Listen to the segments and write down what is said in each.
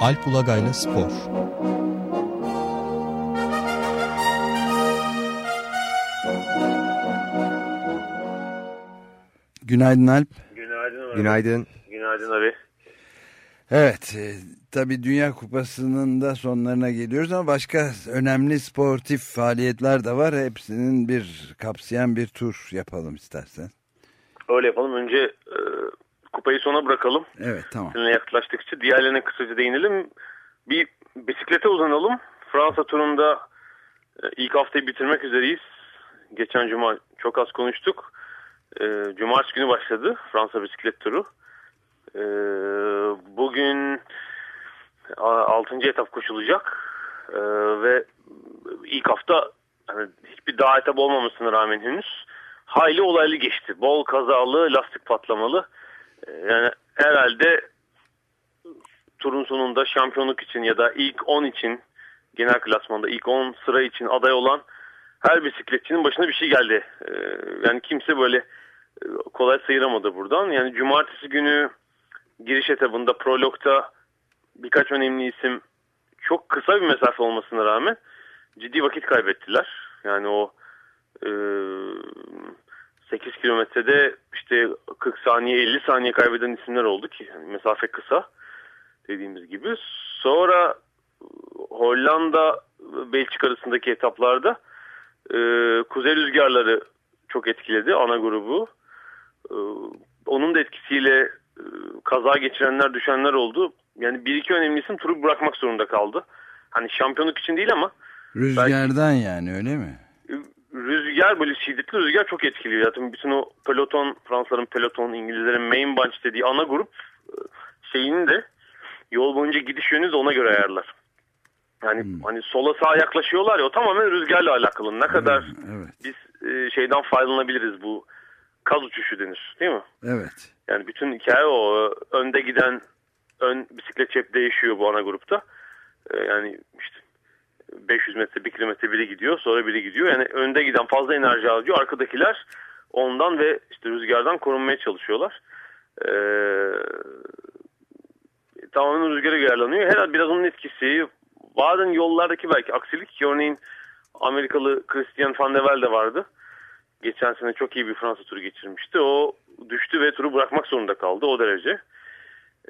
Alp Ulagay'la Spor Günaydın Alp. Günaydın abi. Günaydın. Günaydın abi. Evet, e, tabii Dünya Kupası'nın da sonlarına geliyoruz ama başka önemli sportif faaliyetler de var. Hepsinin bir kapsayan bir tur yapalım istersen. Öyle yapalım. Önce e, kupayı sona bırakalım. Evet, tamam. Seninle yaklaştıkça diğerlerine kısaca değinelim. Bir bisiklete uzanalım. Fransa turunda e, ilk haftayı bitirmek üzereyiz. Geçen cuma çok az konuştuk. E, Cumartesi günü başladı Fransa bisiklet turu. E, bugün 6. etap koşulacak. Ve ilk hafta hani hiçbir dağ etap olmamasına rağmen henüz hayli olaylı geçti. Bol kazalı, lastik patlamalı. Yani herhalde turun sonunda şampiyonluk için ya da ilk 10 için genel klasmanda ilk 10 sıra için aday olan her bisikletçinin başına bir şey geldi. Ee, yani kimse böyle e, kolay sıyıramadı buradan. Yani cumartesi günü giriş etabında prologta birkaç önemli isim çok kısa bir mesafe olmasına rağmen ciddi vakit kaybettiler. Yani o e, 8 kilometrede işte 40 saniye 50 saniye kaybeden isimler oldu ki yani mesafe kısa dediğimiz gibi. Sonra Hollanda Belçika arasındaki etaplarda e, kuzey rüzgarları çok etkiledi ana grubu. E, onun da etkisiyle e, kaza geçirenler düşenler oldu. Yani bir iki önemli isim turu bırakmak zorunda kaldı. Hani şampiyonluk için değil ama Rüzgardan yani öyle mi? Rüzgar böyle şiddetli rüzgar çok etkiliyor. Zaten bütün o peloton, Fransızların peloton, İngilizlerin main bunch dediği ana grup şeyini de yol boyunca gidiş yönünü de ona göre ayarlar. Yani hmm. hani sola sağa yaklaşıyorlar ya o tamamen rüzgarla alakalı. Ne kadar hmm, evet. biz e, şeyden faydalanabiliriz bu kaz uçuşu denir değil mi? Evet. Yani bütün hikaye o. Önde giden ön bisiklet hep değişiyor bu ana grupta. E, yani işte 500 metre, 1 kilometre biri gidiyor, sonra biri gidiyor. Yani önde giden fazla enerji alıyor. Arkadakiler ondan ve işte rüzgardan korunmaya çalışıyorlar. Ee, tamamen rüzgara ayarlanıyor. Herhalde biraz onun etkisi. Bazen yollardaki belki aksilik. Örneğin Amerikalı Christian Van de Velde vardı. Geçen sene çok iyi bir Fransa turu geçirmişti. O düştü ve turu bırakmak zorunda kaldı o derece.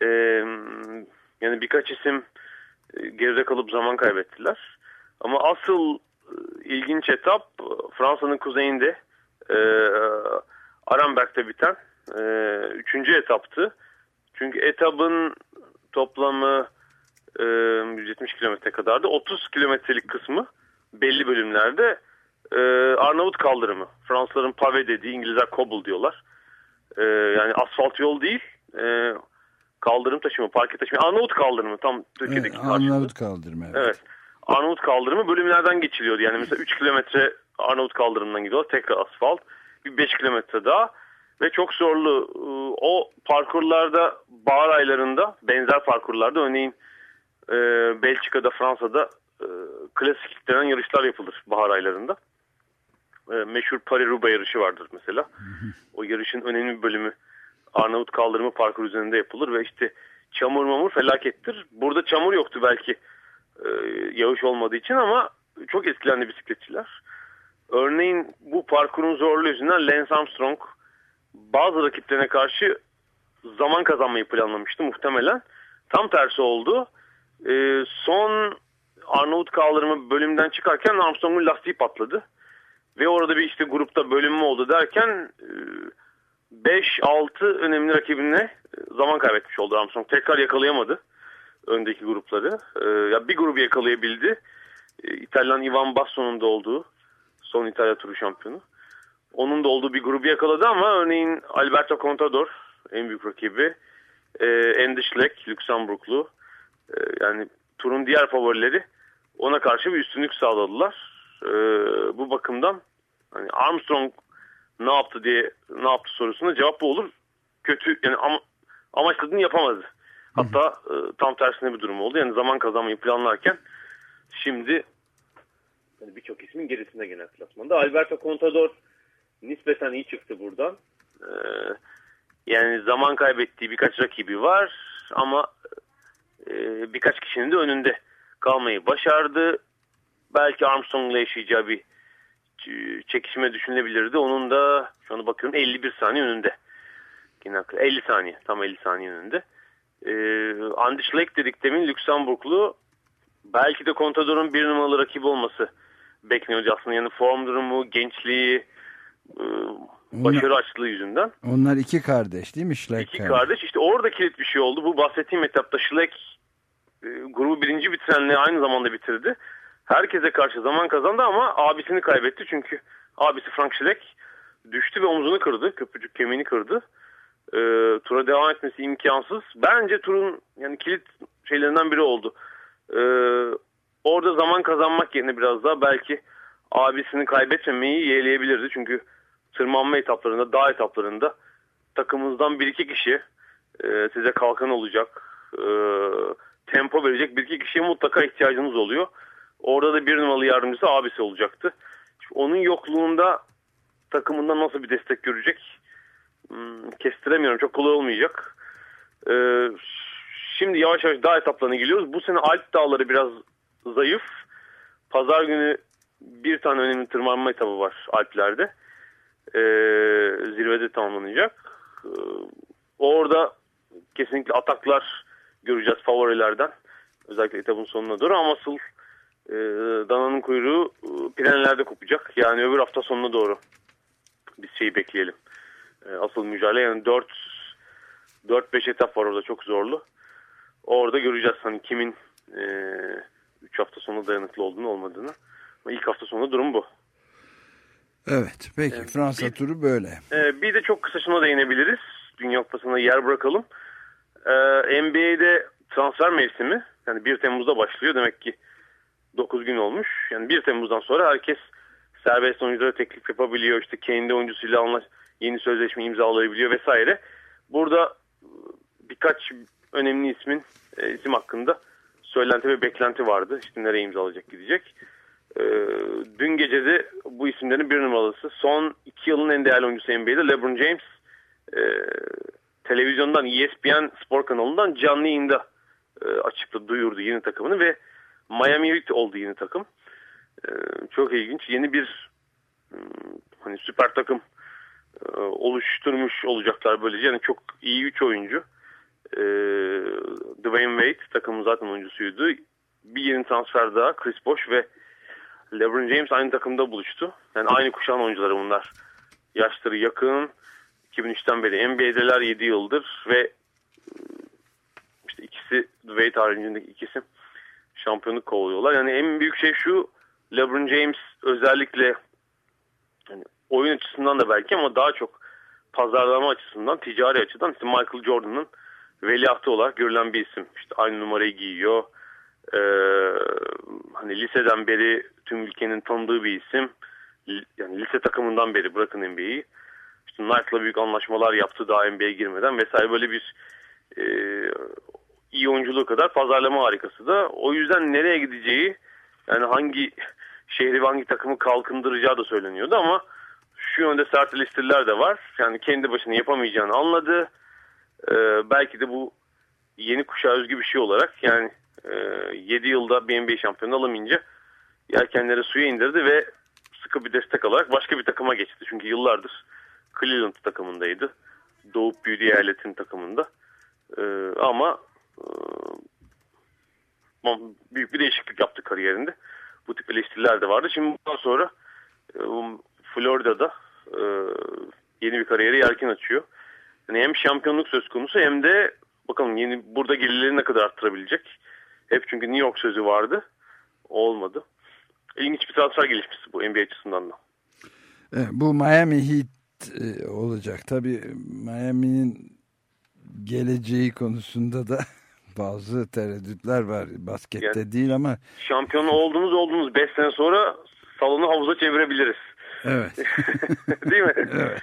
Ee, yani birkaç isim geride kalıp zaman kaybettiler. Ama asıl ilginç etap Fransa'nın kuzeyinde e, Arenberg'de biten e, üçüncü etaptı. Çünkü etabın toplamı e, 170 kilometre kadardı. 30 kilometrelik kısmı belli bölümlerde e, Arnavut kaldırımı. Fransızların pave dediği, İngilizler cobble diyorlar. E, yani asfalt yol değil, e, kaldırım taşıma, parke taşıma. Arnavut kaldırımı tam Türkiye'deki evet, Arnavut kaldırımı. Evet. evet. Arnavut kaldırımı bölümlerden geçiliyordu. Yani mesela 3 kilometre Arnavut kaldırımından gidiyor. Tekrar asfalt. Bir 5 kilometre daha. Ve çok zorlu. O parkurlarda bahar aylarında benzer parkurlarda örneğin e, Belçika'da Fransa'da e, klasik denen yarışlar yapılır bahar aylarında. E, meşhur Paris-Roubaix yarışı vardır mesela. O yarışın önemli bir bölümü Arnavut kaldırımı parkur üzerinde yapılır ve işte çamur mamur felakettir. Burada çamur yoktu belki e, yağış olmadığı için ama çok etkilendi bisikletçiler. Örneğin bu parkurun zorluğu yüzünden Lance Armstrong bazı rakiplerine karşı zaman kazanmayı planlamıştı muhtemelen. Tam tersi oldu. E, son Arnavut kaldırımı bölümden çıkarken Armstrong'un lastiği patladı. Ve orada bir işte grupta bölünme oldu derken e, 5-6 önemli rakibine zaman kaybetmiş oldu Armstrong. Tekrar yakalayamadı öndeki grupları. E, ya bir grubu yakalayabildi. E, İtalyan Ivan Basso'nun da olduğu son İtalya turu şampiyonu. Onun da olduğu bir grubu yakaladı ama örneğin Alberto Contador en büyük rakibi. E, Andy Schleck, Lüksemburglu. E, yani turun diğer favorileri ona karşı bir üstünlük sağladılar. E, bu bakımdan hani Armstrong ne yaptı diye ne yaptı sorusuna cevap bu olur. Kötü yani ama, amaçladığını yapamadı. Hatta e, tam tersine bir durum oldu. Yani zaman kazanmayı planlarken şimdi yani birçok ismin gerisinde genel klasmanda. Alberto Contador nispeten iyi çıktı buradan. Ee, yani zaman kaybettiği birkaç rakibi var ama e, birkaç kişinin de önünde kalmayı başardı. Belki Armstrong'la yaşayacağı bir çekişme düşünülebilirdi. Onun da şu anda bakıyorum 51 saniye önünde. Yine 50 saniye. Tam 50 saniye önünde. Andy Schleck dedik demin Lüksemburglu belki de Contador'un bir numaralı rakibi olması bekleniyordu aslında. Yani form durumu, gençliği, e, başarı onlar, açlığı yüzünden. Onlar iki kardeş değil mi Schleck? İki kardeş. İşte orada kilit bir şey oldu. Bu bahsettiğim etapta Schleck e, grubu birinci bitirenle aynı zamanda bitirdi. Herkese karşı zaman kazandı ama abisini kaybetti. Çünkü abisi Frank Schleck düştü ve omzunu kırdı. Köprücük kemiğini kırdı. E, tura devam etmesi imkansız. Bence turun yani kilit şeylerinden biri oldu. E, orada zaman kazanmak yerine biraz daha belki abisini kaybetmemeyi yeğleyebilirdi. Çünkü tırmanma etaplarında, dağ etaplarında takımınızdan bir iki kişi e, size kalkan olacak, e, tempo verecek bir iki kişiye mutlaka ihtiyacınız oluyor. Orada da bir numaralı yardımcısı abisi olacaktı. Onun yokluğunda takımından nasıl bir destek görecek kestiremiyorum. Çok kolay olmayacak. Ee, şimdi yavaş yavaş dağ etaplarına geliyoruz. Bu sene Alp dağları biraz zayıf. Pazar günü bir tane önemli tırmanma etabı var Alplerde. Ee, zirvede tamamlanacak. Ee, orada kesinlikle ataklar göreceğiz favorilerden. Özellikle etabın sonuna doğru ama asıl e, dananın kuyruğu e, Pirenelerde kopacak. Yani öbür hafta sonuna doğru biz şeyi bekleyelim. E, asıl mücadele yani 4 4-5 etap var orada çok zorlu. Orada göreceğiz hani kimin 3 e, hafta sonu dayanıklı olduğunu olmadığını. Ama ilk hafta sonu durum bu. Evet peki ee, Fransa bir, turu böyle. E, bir de çok kısa şuna değinebiliriz. Dünya Kupası'na yer bırakalım. E, NBA'de transfer mevsimi yani 1 Temmuz'da başlıyor. Demek ki 9 gün olmuş. Yani 1 Temmuz'dan sonra herkes serbest oyunculara teklif yapabiliyor. İşte kendi oyuncusuyla anlaş yeni sözleşme imzalayabiliyor vesaire. Burada birkaç önemli ismin e, isim hakkında söylenti ve beklenti vardı. İşte nereye imzalayacak gidecek. E, dün gece de bu isimlerin bir numaralısı. Son iki yılın en değerli oyuncusu NBA'de LeBron James e, televizyondan ESPN spor kanalından canlı yayında e, açıkladı, duyurdu yeni takımını ve Miami Heat oldu yeni takım. Çok ilginç. Yeni bir hmm, hani süper takım e, oluşturmuş olacaklar böylece. Yani çok iyi 3 oyuncu. E, Dwayne Wade takımın zaten oyuncusuydu. Bir yeni transfer daha Chris Bosh ve LeBron James aynı takımda buluştu. Yani aynı kuşağın oyuncuları bunlar. Yaşları yakın. 2003'ten beri NBA'deler 7 yıldır ve işte ikisi Wade haricindeki ikisi şampiyonluk kovalıyorlar. Yani en büyük şey şu LeBron James özellikle oyun açısından da belki ama daha çok pazarlama açısından, ticari açıdan işte Michael Jordan'ın veliahtı olarak görülen bir isim. İşte aynı numarayı giyiyor. Ee, hani liseden beri tüm ülkenin tanıdığı bir isim. Yani lise takımından beri bırakın NBA'yi. İşte Nike'la büyük anlaşmalar yaptı daha NBA'ye girmeden vesaire böyle bir e, iyi oyunculuğu kadar pazarlama harikası da. O yüzden nereye gideceği yani hangi şehri hangi takımı kalkındıracağı da söyleniyordu ama şu yönde sert eleştiriler de var. Yani kendi başına yapamayacağını anladı. Ee, belki de bu yeni kuşağa özgü bir şey olarak yani e, 7 yılda bir NBA şampiyonu alamayınca yelkenleri suya indirdi ve sıkı bir destek alarak başka bir takıma geçti. Çünkü yıllardır Cleveland takımındaydı. Doğup büyüdüğü eyaletin takımında. Ee, ama e, büyük bir değişiklik yaptı kariyerinde. Bu tip eleştiriler de vardı. Şimdi bundan sonra e, Florida'da e, yeni bir kariyeri yelken açıyor. Yani hem şampiyonluk söz konusu hem de bakalım yeni burada gelirleri ne kadar arttırabilecek. Hep çünkü New York sözü vardı. Olmadı. İlginç bir transfer gelişmesi bu NBA açısından da. Evet, bu Miami Heat e, olacak. Tabii Miami'nin geleceği konusunda da bazı tereddütler var. Baskette yani, değil ama. Şampiyon oldunuz oldunuz 5 sene sonra salonu havuza çevirebiliriz. Evet. değil mi? Evet.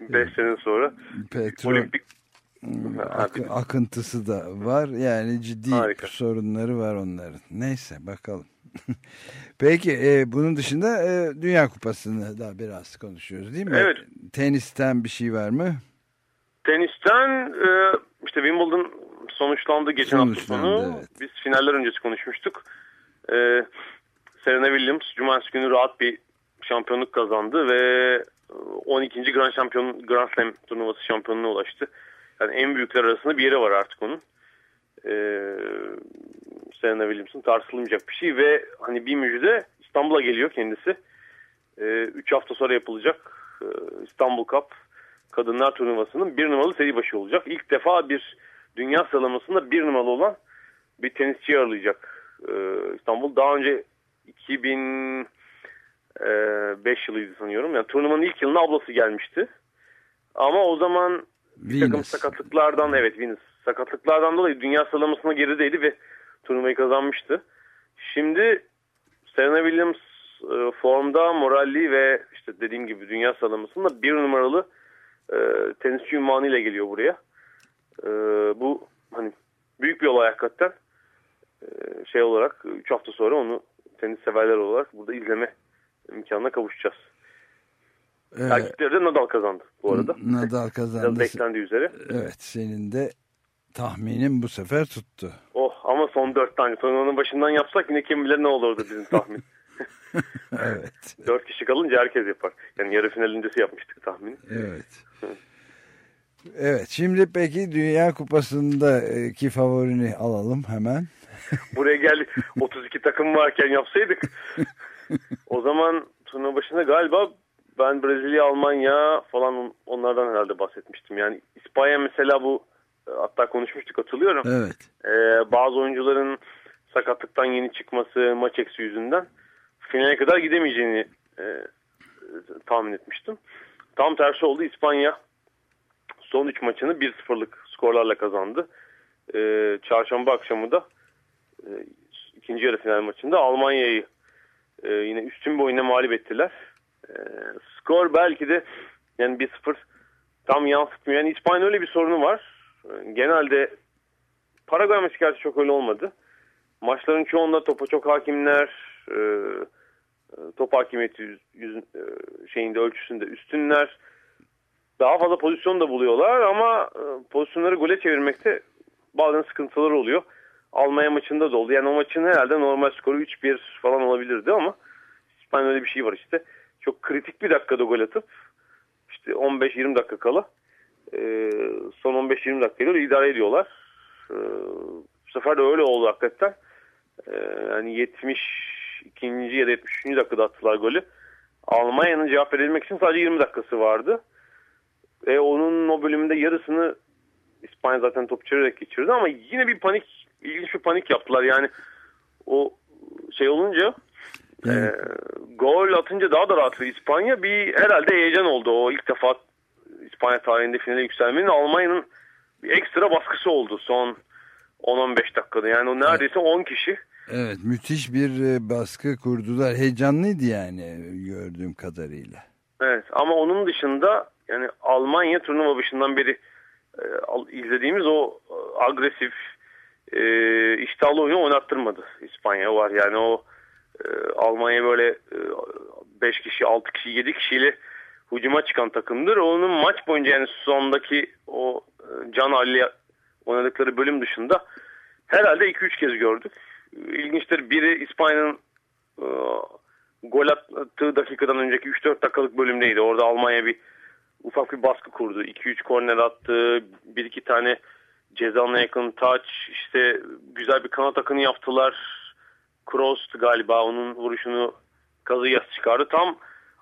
5 sene sonra. Petrol. Olimpik Ak akıntısı da var. Yani ciddi Harika. sorunları var onların. Neyse bakalım. Peki e, bunun dışında e, Dünya Kupası'nı da biraz konuşuyoruz değil mi? Evet. Tenisten bir şey var mı? Tenisten e, işte Wimbledon sonuçlandı geçen sonuçlandı, hafta sonu. Evet. Biz finaller öncesi konuşmuştuk. Ee, Serena Williams cumartesi günü rahat bir şampiyonluk kazandı ve e, 12. Grand Şampiyon Grand Slam turnuvası şampiyonluğuna ulaştı. Yani en büyükler arasında bir yere var artık onun. Ee, Serena Williams'ın tartışılmayacak bir şey ve hani bir müjde İstanbul'a geliyor kendisi. 3 ee, hafta sonra yapılacak ee, İstanbul Cup kadınlar turnuvasının bir numaralı seri başı olacak. İlk defa bir dünya sıralamasında bir numaralı olan bir tenisçi ağırlayacak ee, İstanbul. Daha önce 2000 e, 5 yılıydı sanıyorum. Yani turnuvanın ilk yılına ablası gelmişti. Ama o zaman bir takım sakatlıklardan evet Venus sakatlıklardan dolayı dünya sıralamasına gerideydi ve turnuvayı kazanmıştı. Şimdi Serena Williams e, formda, moralli ve işte dediğim gibi dünya sıralamasında bir numaralı e, tenisçi ünvanıyla geliyor buraya. E, bu hani büyük bir olay hakikaten. E, şey olarak 3 hafta sonra onu tenis severler olarak burada izleme imkanına kavuşacağız. Evet. Erkeklerde Nadal kazandı bu arada. Nadal kazandı. Biraz beklendiği üzere. Evet senin de tahminin bu sefer tuttu. Oh ama son dört tane. Turnuvanın başından yapsak yine kim bilir ne olurdu bizim tahmin. evet. Dört kişi kalınca herkes yapar. Yani yarı final öncesi yapmıştık tahmini. Evet. evet şimdi peki Dünya Kupası'ndaki favorini alalım hemen. Buraya geldik. 32 takım varken yapsaydık. o zaman turnuva başında galiba ben Brezilya, Almanya falan onlardan herhalde bahsetmiştim. Yani İspanya mesela bu hatta konuşmuştuk hatırlıyorum. Evet. Ee, bazı oyuncuların sakatlıktan yeni çıkması maç eksi yüzünden finale kadar gidemeyeceğini e, tahmin etmiştim. Tam tersi oldu. İspanya son 3 maçını 1-0'lık skorlarla kazandı. E, çarşamba akşamı da e, ikinci yarı final maçında Almanya'yı e, yine üstün bir oyuna mağlup ettiler. E, skor belki de yani 1-0 tam yansıtmıyor. Yani İspanya öyle bir sorunu var. E, genelde Paraguay maçı gerçi çok öyle olmadı. Maçların çoğunda topa çok hakimler. E, top hakimiyeti yüz, e, şeyinde ölçüsünde üstünler. Daha fazla pozisyon da buluyorlar ama e, pozisyonları gole çevirmekte bazen sıkıntılar oluyor. Almanya maçında da oldu. Yani o maçın herhalde normal skoru 3-1 falan olabilirdi ama İspanya'da bir şey var işte. Çok kritik bir dakikada gol atıp işte 15-20 dakika kala e, son 15-20 dakikayla idare ediyorlar. E, bu sefer de öyle oldu hakikaten. E, yani 72. ya da 73. dakikada attılar golü. Almanya'nın cevap verilmek için sadece 20 dakikası vardı. E, onun o bölümünde yarısını İspanya zaten top çevirerek geçirdi ama yine bir panik, ilginç bir panik yaptılar. Yani o şey olunca yani. e, gol atınca daha da rahat İspanya bir herhalde heyecan oldu. O ilk defa İspanya tarihinde finale yükselmenin Almanya'nın bir ekstra baskısı oldu son 10-15 dakikada. Yani o neredeyse evet. 10 kişi. Evet müthiş bir e, baskı kurdular. Heyecanlıydı yani gördüğüm kadarıyla. Evet ama onun dışında yani Almanya turnuva başından beri e, izlediğimiz o e, agresif e, iştahlı oyunu oynattırmadı İspanya var. Yani o e, Almanya böyle e, 5 kişi, 6 kişi, 7 kişiyle hücuma çıkan takımdır. Onun maç boyunca yani sondaki o e, Can Ali oynadıkları bölüm dışında herhalde 2-3 kez gördük. İlginçtir biri İspanya'nın e, gol attığı dakikadan önceki 3-4 dakikalık bölümdeydi. Orada Almanya bir ufak bir baskı kurdu. 2-3 korner attı. Bir iki tane cezanına yakın touch. işte güzel bir kanat akını yaptılar. Kroos galiba onun vuruşunu kazıyas çıkardı. Tam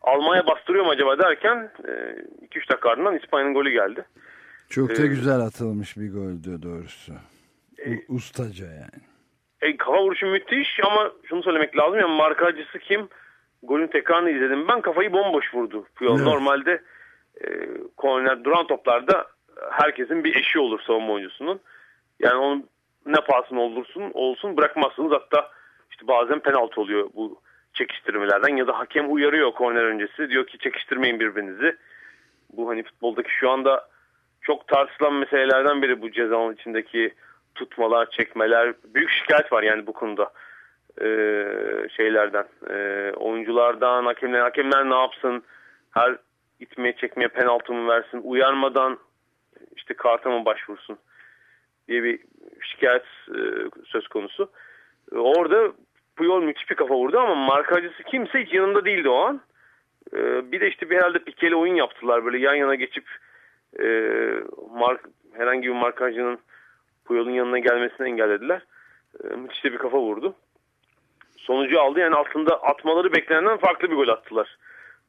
Almanya bastırıyor mu acaba derken 2-3 e, dakika ardından İspanya'nın golü geldi. Çok da ee, güzel atılmış bir goldü doğrusu. E, Ustaca yani. E, kafa vuruşu müthiş ama şunu söylemek lazım ya markacısı kim? Golün tekrarını izledim. Ben kafayı bomboş vurdu. Evet. Normalde e, korner duran toplarda herkesin bir eşi olur savunma oyuncusunun. Yani onun ne pahasına olursun olsun bırakmazsınız. Hatta işte bazen penaltı oluyor bu çekiştirmelerden ya da hakem uyarıyor korner öncesi. Diyor ki çekiştirmeyin birbirinizi. Bu hani futboldaki şu anda çok tartışılan meselelerden biri bu cezanın içindeki tutmalar, çekmeler. Büyük şikayet var yani bu konuda ee, şeylerden. Ee, oyunculardan, hakemler, hakemler ne yapsın? Her itmeye çekmeye penaltı mı versin? Uyarmadan işte karta mı başvursun? diye bir şikayet e, söz konusu. E, orada Puyol müthiş bir kafa vurdu ama markacısı kimse hiç yanında değildi o an. E, bir de işte bir herhalde pikeli oyun yaptılar böyle yan yana geçip e, mark, herhangi bir markacının Puyol'un yanına gelmesini engellediler. E, müthiş de bir kafa vurdu. Sonucu aldı yani aslında atmaları beklenenden farklı bir gol attılar.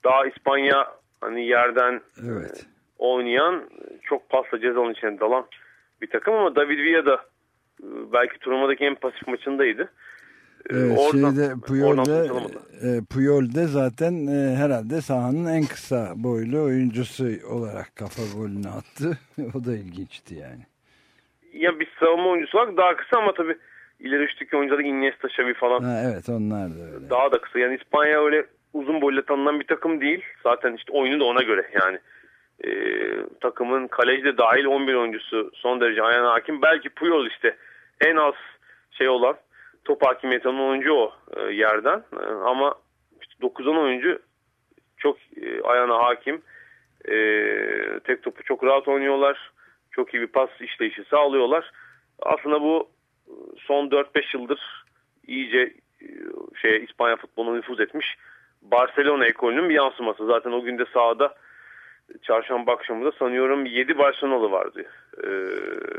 Daha İspanya hani yerden evet. oynayan çok pasla cezanın içine dalan bir takım ama David Villa da e, belki turnuvadaki en pasif maçındaydı. Evet, oradan, şeyde Puyol'de, e, Puyol'de zaten e, herhalde sahanın en kısa boylu oyuncusu olarak kafa golünü attı. o da ilginçti yani. Ya bir savunma oyuncusu olarak daha kısa ama tabii ileri üçteki oyuncular Iniesta, Xavi falan. Ha, evet onlar da öyle. Daha da kısa. Yani İspanya öyle uzun boyla tanınan bir takım değil. Zaten işte oyunu da ona göre yani. E, takımın kaleci de dahil 11 oyuncusu son derece ayağına hakim. Belki Puyol işte en az şey olan top hakimiyeti olan oyuncu o e, yerden. E, ama işte 9-10 oyuncu çok e, ayağına hakim. E, tek topu çok rahat oynuyorlar. Çok iyi bir pas işleyişi sağlıyorlar. Aslında bu son 4-5 yıldır iyice e, şey İspanya futboluna nüfuz etmiş Barcelona ekolünün bir yansıması. Zaten o günde sahada çarşamba akşamı da sanıyorum 7 Barcelonalı vardı. Ee,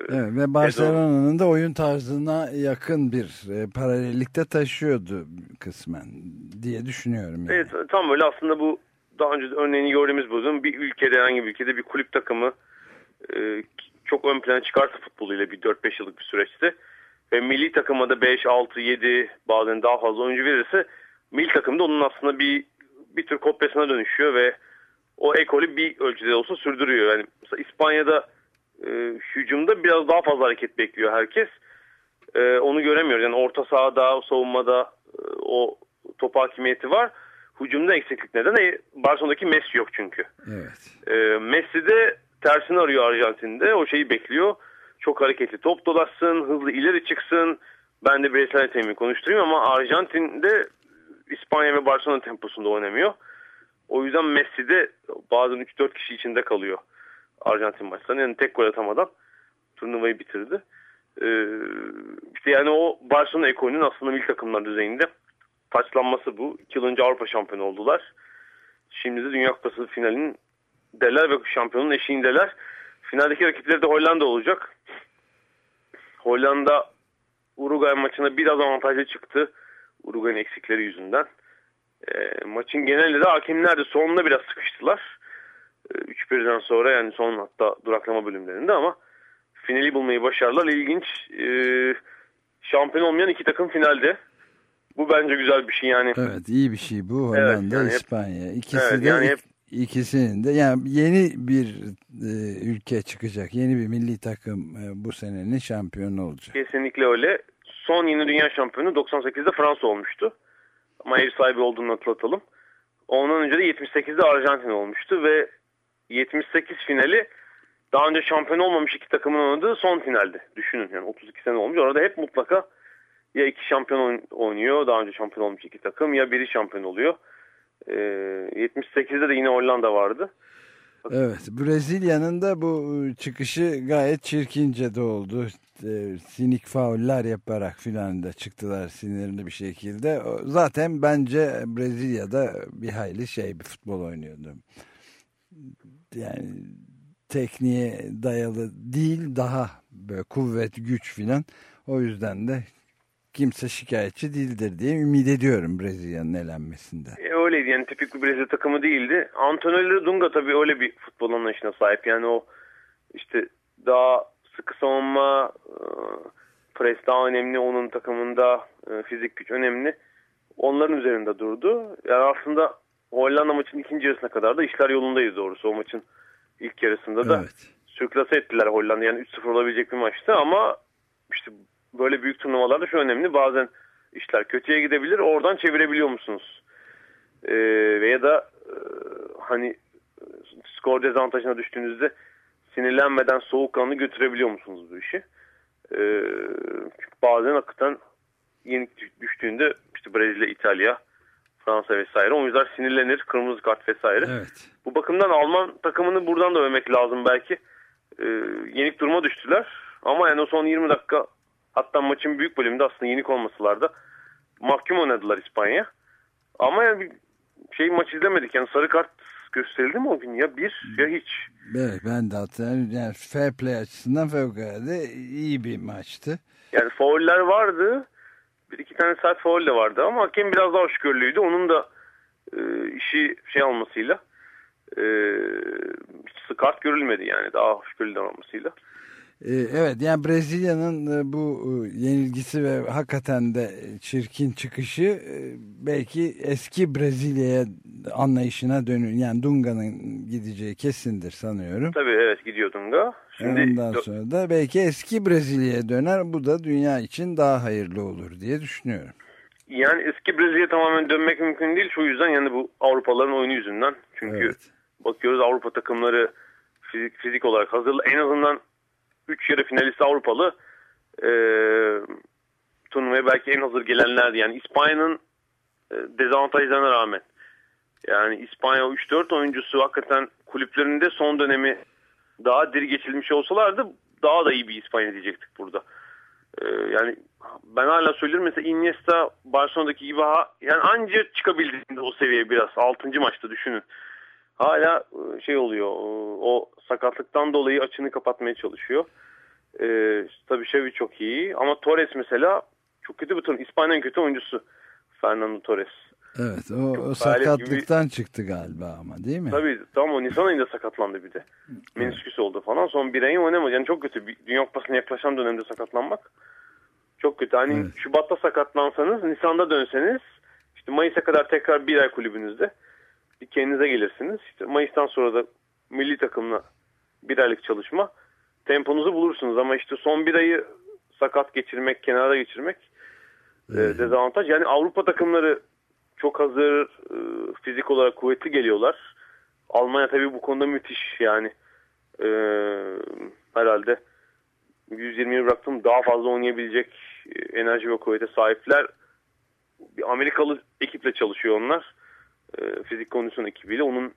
evet, ve Barcelona'nın da oyun tarzına yakın bir e, paralellikte taşıyordu kısmen diye düşünüyorum. Yani. Evet tam öyle aslında bu daha önce örneğini gördüğümüz bu. Bir ülkede herhangi bir ülkede bir kulüp takımı e, çok ön plana çıkarsa futboluyla bir 4-5 yıllık bir süreçte ve milli takıma da 5, 6, 7 bazen daha fazla oyuncu verirse milli takımda onun aslında bir bir tür kopyasına dönüşüyor ve o ekolü bir ölçüde olsa sürdürüyor. Yani mesela İspanya'da e, hücumda biraz daha fazla hareket bekliyor herkes. E, onu göremiyoruz. Yani orta sahada, savunmada e, o top hakimiyeti var. Hücumda eksiklik neden? E, Barcelona'daki Messi yok çünkü. Evet. E, Messi de tersini arıyor Arjantin'de. O şeyi bekliyor. Çok hareketli top dolaşsın, hızlı ileri çıksın. Ben de bireysel yeteneğimi konuşturayım ama Arjantin'de İspanya ve Barcelona temposunda oynamıyor. O yüzden Messi de bazen 3-4 kişi içinde kalıyor Arjantin maçlarında. Yani tek gol atamadan turnuvayı bitirdi. Ee, işte yani o Barcelona ekolünün aslında milli takımlar düzeyinde taçlanması bu. 2 yıl önce Avrupa şampiyonu oldular. Şimdi de Dünya Kupası finalinin deler ve şampiyonun eşiğindeler. Finaldeki rakipleri de Hollanda olacak. Hollanda Uruguay maçına biraz avantajlı çıktı. Uruguay'ın eksikleri yüzünden. E, maçın genelinde de hakemler de sonunda biraz sıkıştılar. E, 3-1'den sonra yani son hatta duraklama bölümlerinde ama finali bulmayı başardılar. İlginç. E, şampiyon olmayan iki takım finalde. Bu bence güzel bir şey yani. Evet iyi bir şey bu. Hollanda, evet, yani İspanya. İkisi evet, de yani hep, ikisinin de yani yeni bir e, ülke çıkacak. Yeni bir milli takım e, bu senenin şampiyonu olacak. Kesinlikle öyle. Son yeni dünya şampiyonu 98'de Fransa olmuştu. Ama sahibi olduğunu hatırlatalım. Ondan önce de 78'de Arjantin olmuştu ve 78 finali daha önce şampiyon olmamış iki takımın oynadığı son finaldi. Düşünün yani 32 sene olmuş. Orada hep mutlaka ya iki şampiyon oynuyor daha önce şampiyon olmuş iki takım ya biri şampiyon oluyor. Ee, 78'de de yine Hollanda vardı. Evet Brezilya'nın da bu çıkışı gayet çirkince de oldu. Sinik fauller yaparak filan da çıktılar sinirli bir şekilde. Zaten bence Brezilya'da bir hayli şey bir futbol oynuyordu. Yani tekniğe dayalı değil daha böyle kuvvet güç filan. O yüzden de kimse şikayetçi değildir diye ümit ediyorum Brezilya'nın elenmesinde. E, öyleydi yani tipik bir Brezilya takımı değildi. Antonio Dunga tabii öyle bir futbol anlayışına sahip. Yani o işte daha sıkı savunma, e, pres daha önemli onun takımında, e, fizik güç önemli. Onların üzerinde durdu. Yani aslında Hollanda maçın ikinci yarısına kadar da işler yolundaydı doğrusu. O maçın ilk yarısında da evet. sürklase ettiler Hollanda. Yani 3-0 olabilecek bir maçtı ama işte böyle büyük turnuvalarda şu önemli. Bazen işler kötüye gidebilir. Oradan çevirebiliyor musunuz? Ee, veya da e, hani skor dezavantajına düştüğünüzde sinirlenmeden soğukkanlı götürebiliyor musunuz bu işi? Ee, bazen hakikaten yenik düştüğünde işte Brezilya, İtalya, Fransa vesaire oyuncular sinirlenir, kırmızı kart vesaire. Evet. Bu bakımdan Alman takımını buradan da övmek lazım belki. Ee, yenik duruma düştüler Ama yani o son 20 dakika hatta maçın büyük bölümünde aslında yenik olmasalar da mahkum oynadılar İspanya. Ama yani şey maç izlemedik yani sarı kart gösterildi mi o gün ya bir ya hiç. Evet ben de hatırlıyorum. Yani fair play açısından fevkalade iyi bir maçtı. Yani fauller vardı. Bir iki tane sert faul de vardı ama hakem biraz daha hoşgörülüydü. Onun da e, işi şey almasıyla e, hiç kart görülmedi yani daha hoşgörülü davranmasıyla. Ee, evet yani Brezilya'nın e, bu e, yenilgisi ve hakikaten de çirkin çıkışı e, belki eski Brezilya'ya anlayışına dönün. Yani Dunga'nın gideceği kesindir sanıyorum. Tabii evet gidiyor Dunga. Şimdi, Ondan sonra da belki eski Brezilya'ya döner. Bu da dünya için daha hayırlı olur diye düşünüyorum. Yani eski Brezilya tamamen dönmek mümkün değil. Şu yüzden yani bu Avrupalıların oyunu yüzünden. Çünkü evet. bakıyoruz Avrupa takımları fizik, fizik olarak hazır. En azından 3 yarı finalist Avrupalı e, turnuvaya belki en hazır gelenlerdi. Yani İspanya'nın e, dezavantajlarına rağmen. Yani İspanya 3-4 oyuncusu hakikaten kulüplerinde son dönemi daha diri geçilmiş olsalardı daha da iyi bir İspanya diyecektik burada. Ee, yani ben hala söylüyorum mesela Iniesta Barcelona'daki gibi ha, yani anca çıkabildiğinde o seviyeye biraz 6. maçta düşünün. Hala e, şey oluyor o sakatlıktan dolayı açını kapatmaya çalışıyor. Ee, tabii Xavi çok iyi ama Torres mesela çok kötü bir turn. İspanya'nın kötü oyuncusu Fernando Torres. Evet o, o sakatlıktan gibi... çıktı galiba ama değil mi? Tabii tam o Nisan ayında sakatlandı bir de. Menisküs oldu falan. Son bir ayı oynamadı. Yani çok kötü. Dünya Kupası'na yaklaşan dönemde sakatlanmak. Çok kötü. Hani evet. Şubat'ta sakatlansanız Nisan'da dönseniz işte Mayıs'a kadar tekrar bir ay kulübünüzde bir kendinize gelirsiniz. İşte Mayıs'tan sonra da milli takımla bir aylık çalışma temponuzu bulursunuz. Ama işte son bir ayı sakat geçirmek, kenara geçirmek e, evet. dezavantaj. Yani Avrupa takımları çok hazır, e, fizik olarak kuvvetli geliyorlar. Almanya tabii bu konuda müthiş yani. E, herhalde 120'yi bıraktım daha fazla oynayabilecek e, enerji ve kuvvete sahipler. Bir Amerikalı ekiple çalışıyor onlar. E, fizik kondisyon ekibiyle. Onun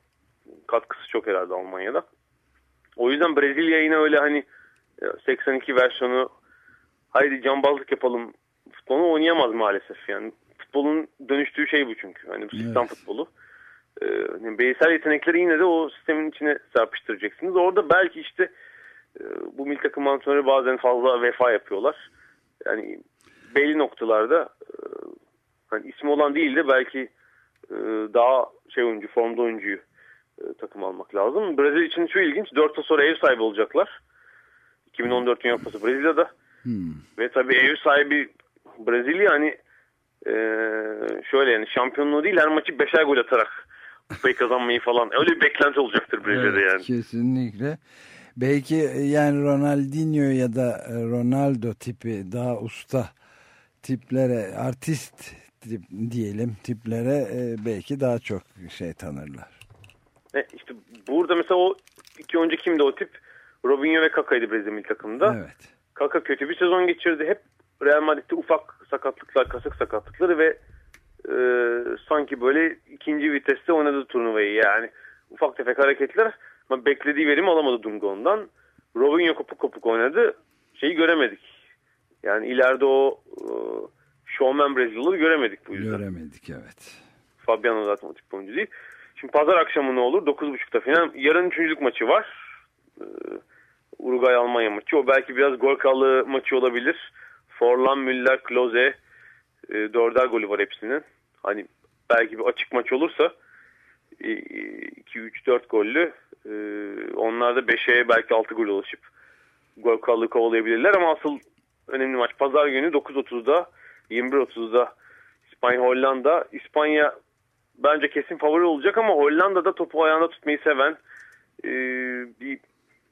katkısı çok herhalde Almanya'da. O yüzden Brezilya yine öyle hani 82 versiyonu haydi cambazlık yapalım futbolu oynayamaz maalesef yani futbolun dönüştüğü şey bu çünkü. Hani bu sistem evet. futbolu. Ee, yani bireysel yetenekleri yine de o sistemin içine serpiştireceksiniz. Orada belki işte e, bu milli takım antrenörü bazen fazla vefa yapıyorlar. Yani belli noktalarda e, hani ismi olan değil de belki e, daha şey oyuncu, formda oyuncuyu e, takım almak lazım. Brezilya için şu ilginç. 4 yıl sonra ev sahibi olacaklar. 2014 Dünya Kupası Brezilya'da. Hmm. Ve tabii ev sahibi Brezilya hani e, şöyle yani şampiyonluğu değil her maçı beşer gol atarak kupayı kazanmayı falan öyle bir beklenti olacaktır Brezilya'da evet, yani. Kesinlikle. Belki yani Ronaldinho ya da Ronaldo tipi daha usta tiplere artist tip, diyelim tiplere e, belki daha çok şey tanırlar. E, işte burada mesela o iki oyuncu kimdi o tip? Robinho ve Kaka'ydı Brezilya takımında. Evet. Kaka kötü bir sezon geçirdi. Hep Real Madrid'de ufak sakatlıklar, kasık sakatlıkları ve e, sanki böyle ikinci viteste oynadı turnuvayı yani. Ufak tefek hareketler ama beklediği verimi alamadı Dunga ondan. Robinho kopuk kopuk oynadı. Şeyi göremedik. Yani ileride o e, showman Brezilyalı göremedik bu yüzden. Göremedik evet. Fabiano zaten o tip oyuncu değil. Şimdi pazar akşamı ne olur? 9.30'da final. Yarın üçüncülük maçı var. Ee, Uruguay Almanya maçı. O belki biraz gol kallı maçı olabilir. Forlan, Müller, Klose e, dörder golü var hepsinin. Hani belki bir açık maç olursa 2-3-4 gollü e, onlar da 5'e belki 6 gol ulaşıp gol kallığı kovalayabilirler ama asıl önemli maç pazar günü 9.30'da 21.30'da İspanya Hollanda İspanya bence kesin favori olacak ama Hollanda'da topu ayağında tutmayı seven e, bir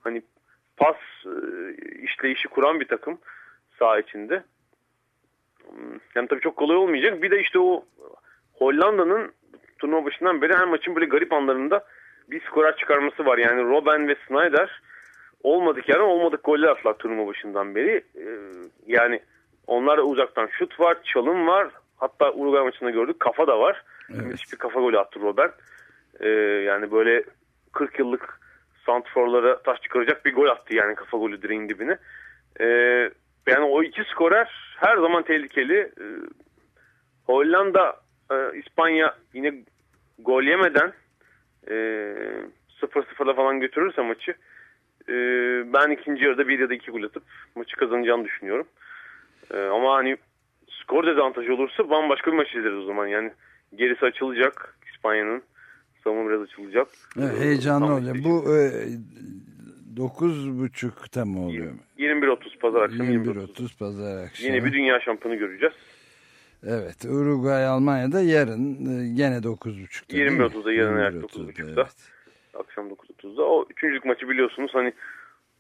hani pas e, işleyişi kuran bir takım saha içinde. Yani tabii çok kolay olmayacak. Bir de işte o Hollanda'nın turnuva başından beri her maçın böyle garip anlarında bir skorer çıkarması var. Yani Robben ve Snyder olmadık yani olmadık goller atlar turnuva başından beri. Ee, yani onlarda uzaktan şut var, çalım var. Hatta Uruguay maçında gördük kafa da var. Evet. Hiçbir kafa golü attı Robben. Ee, yani böyle 40 yıllık santforlara taş çıkaracak bir gol attı yani kafa golü direğin dibine. E, yani o iki skorer her zaman tehlikeli. E, Hollanda, e, İspanya yine gol yemeden e, 0-0'la falan götürürse maçı e, ben ikinci yarıda bir ya da iki gol atıp maçı kazanacağını düşünüyorum. E, ama hani skor dezavantajı olursa bambaşka bir maç izleriz o zaman. Yani gerisi açılacak İspanya'nın. Savunma biraz açılacak. Evet, heyecanlı oluyor. Bu e, 9.30'da mı oluyor? 21.30 pazar akşamı. 21.30 pazar akşamı. Yine bir dünya şampiyonu göreceğiz. Evet. Uruguay Almanya'da yarın e, gene 9.30'da. 20.30'da yarın ayak 9.30'da. Evet. Akşam 9.30'da. O üçüncülük maçı biliyorsunuz hani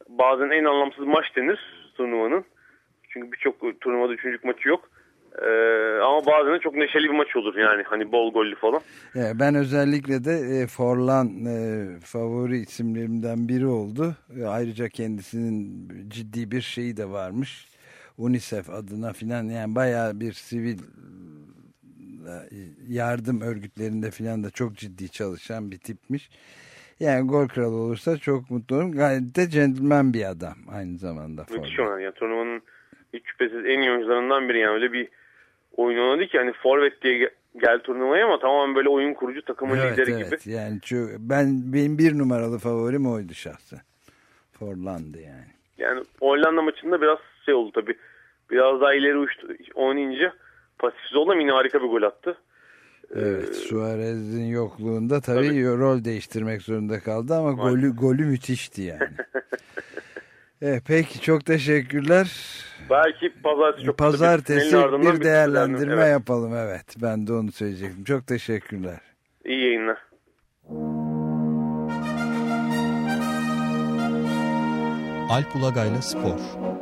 bazen en anlamsız maç denir turnuvanın. Çünkü birçok turnuvada üçüncülük maçı yok. Ee, ama bazen de çok neşeli bir maç olur yani hani bol gollü falan. ben özellikle de e, Forlan e, favori isimlerimden biri oldu. E, ayrıca kendisinin ciddi bir şeyi de varmış. UNICEF adına filan yani bayağı bir sivil e, yardım örgütlerinde filan da çok ciddi çalışan bir tipmiş. Yani gol kralı olursa çok mutlu olurum. Gayet de centilmen bir adam aynı zamanda. Müthiş oynar. Yani turnuvanın hiç şüphesiz en iyi oyuncularından biri yani öyle bir oyun oynadı ki hani forvet diye gel turnuvaya ama tamamen böyle oyun kurucu takımın evet, lideri evet. gibi. Yani çok, ben benim bir numaralı favorim oydu şahsen. Forlandı yani. Yani Hollanda maçında biraz şey oldu tabi. Biraz daha ileri uçtu oynayınca pasifsiz oldu ama yine harika bir gol attı. Evet, ee, Suarez'in yokluğunda tabii, tabii rol değiştirmek zorunda kaldı ama golü golü müthişti yani. evet, peki çok teşekkürler. Belki pazartesi çok Pazartesi bir, bir değerlendirme evet. yapalım evet. Ben de onu söyleyecektim. Çok teşekkürler. İyi yayınlar. Alp Ulagay'la Spor